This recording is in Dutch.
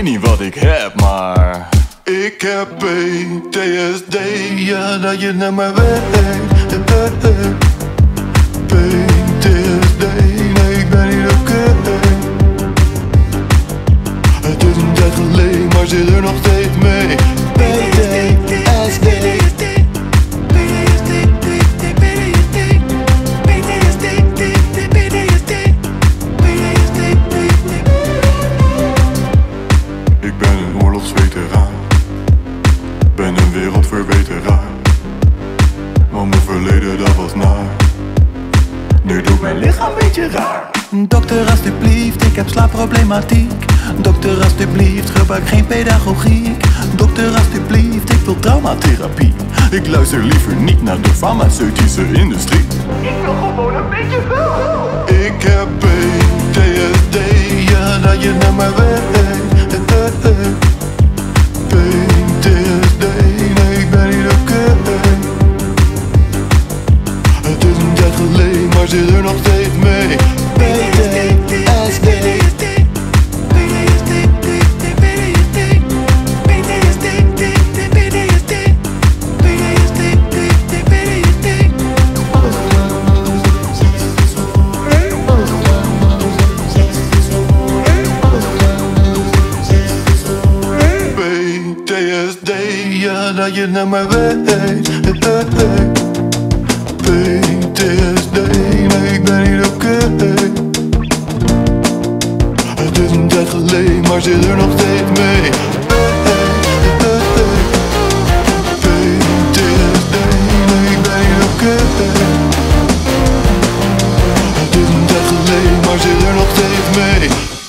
wat ik heb, maar ik heb PTSD, ja dat je naar mij weet. Oorlogsveteraan, ben een wereldverbeteraar. Maar mijn verleden dat was naar. Nu doet mijn lichaam een beetje raar. Dokter alstublieft, ik heb slaapproblematiek Dokter alstublieft, gebruik geen pedagogiek Dokter alstublieft, ik wil traumatherapie Ik luister liever niet naar de farmaceutische industrie. Ik wil gewoon een beetje hulp. Ik heb PTSD, ja dat je naar mij weet. Zit er nog steeds mee. PTSD. PTSD, dat je naar mij weet. PTSD, maar zit er nog steeds mee. Ik ben oké. Het is een tijd geleden, maar zit er nog steeds mee.